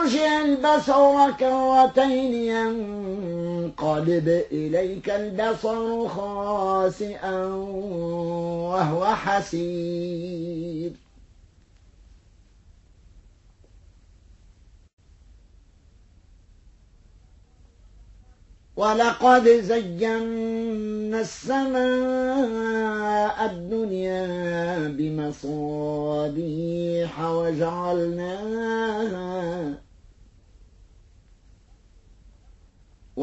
ارجع البصر كرتين ينقلب إليك البصر خاسئا وهو حسير. ولقد زينا السماء الدنيا بمصابيح وجعلناها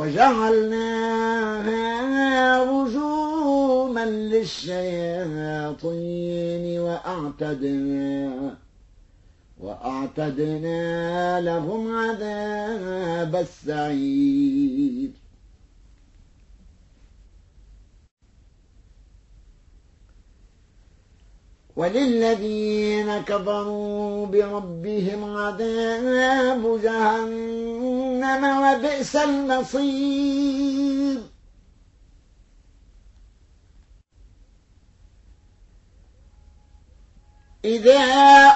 وجعلناها رجوما للشياطين وأعتدنا وأعتدنا لهم عذاب السعير. وللذين كفروا بربهم عذاب جهنم وبئس المصير. إذا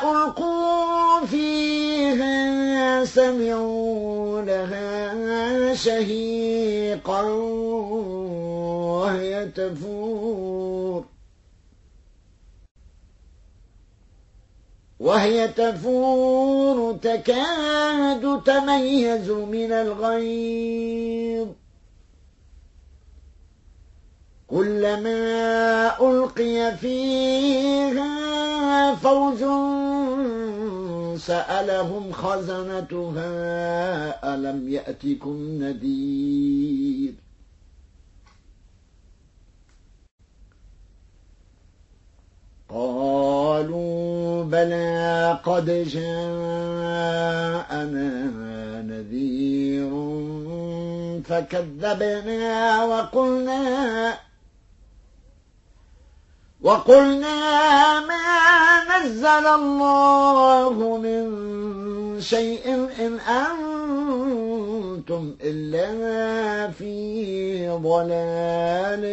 ألقوا فيها سمعوا لها شهيقا وهي تفور. وهي تفور تكاد تميز من الغيظ. كلما ألقي فيها فوج سألهم خزنتها ألم يأتكم نذير؟ قالوا بلى قد جاءنا نذير فكذبنا وقلنا وقلنا ما نزل الله من شيء إن أنتم إلا في ضلال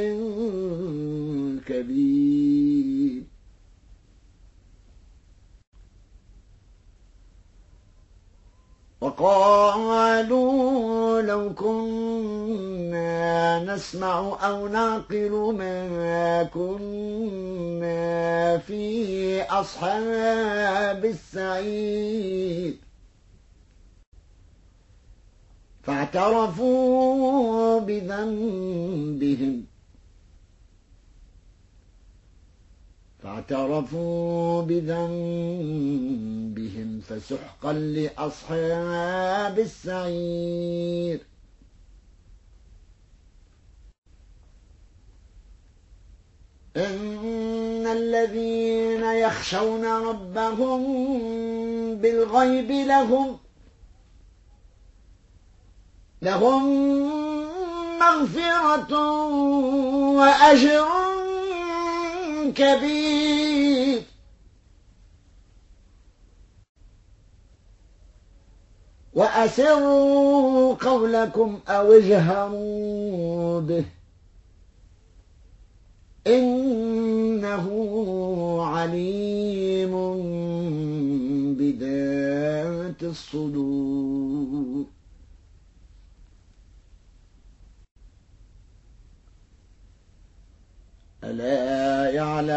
كبير. وقالوا لو كنا نسمع أو نعقل ما كنا في أصحاب السعير. فاعترفوا بذنبهم. فاعترفوا بذنبهم فسحقا لأصحاب السعير. إن الذين يخشون ربهم بالغيب لهم لهم مغفرة وأجر كبير. وأسروا قولكم أو اجهروا به. إنه عليم بذات الصدور.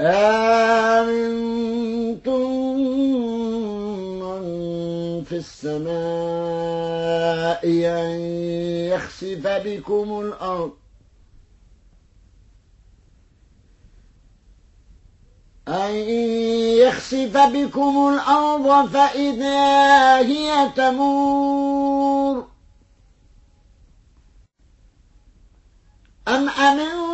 آمنتم من في السماء أن يخسف بكم الأرض. أن يخسف بكم الأرض فإذا هي تمور. أم أمنتم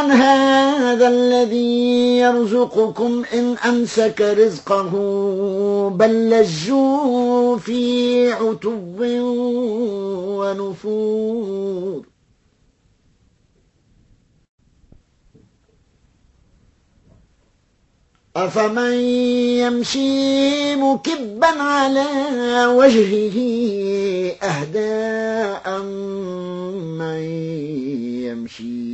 هذا الذي يرزقكم إن أمسك رزقه بل لجوا في عتو ونفور. أفمن يمشي مكبا على وجهه أهداء من يمشي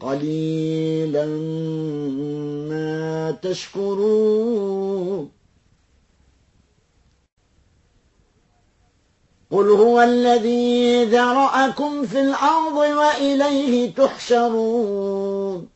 قليلا ما تشكرون. قل هو الذي ذرأكم في الأرض وإليه تحشرون.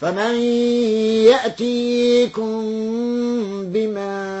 فمن يأتيكم بماء